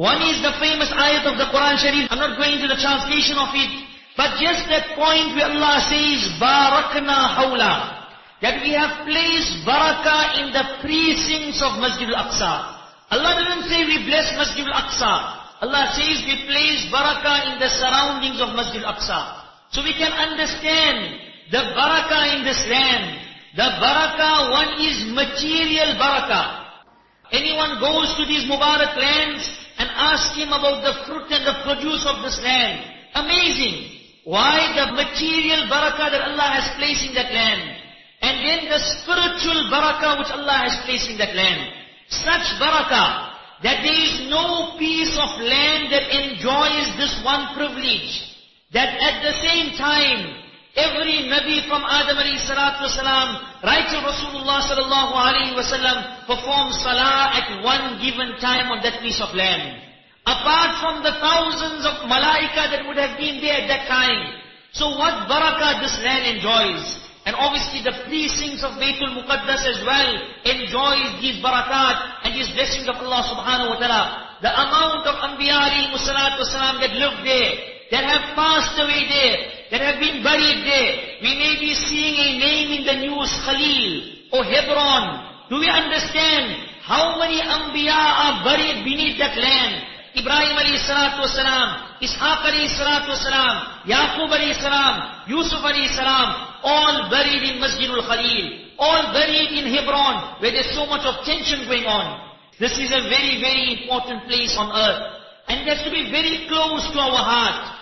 One is the famous ayat of the Quran Sharif. I'm not going to the translation of it. But just that point where Allah says, Barakna hawla. That we have placed barakah in the precincts of Masjid al-Aqsa. Allah doesn't say we bless Masjid al-Aqsa. Allah says we place barakah in the surroundings of Masjid al-Aqsa. So we can understand the barakah in this land. The barakah, one is material barakah. Anyone goes to these Mubarak lands and ask him about the fruit and the produce of this land. Amazing. Why? The material barakah that Allah has placed in that land. And then the spiritual barakah which Allah has placed in that land. Such barakah that there is no piece of land that enjoys this one privilege. That at the same time, Every Nabi from Adam alayhi salatu right to Rasulullah sallallahu alayhi wasallam, performs salah at one given time on that piece of land. Apart from the thousands of malaika that would have been there at that time. So what barakah this land enjoys. And obviously the precincts of Baytul Muqaddas as well enjoys these barakat and these blessings of Allah subhanahu wa ta'ala. The amount of Anbiya alayhi salatu wasalam that lived there, passed away there, that have been buried there. We may be seeing a name in the news, Khalil or Hebron. Do we understand how many Anbiya are buried beneath that land? Ibrahim alayhi salatu wasalam, Ishaq alayhi salatu wasalam, Yaqub alayhi salam, Yusuf alayhi salam, all buried in Masjidul Khalil, all buried in Hebron, where there's so much of tension going on. This is a very, very important place on earth. And it has to be very close to our heart.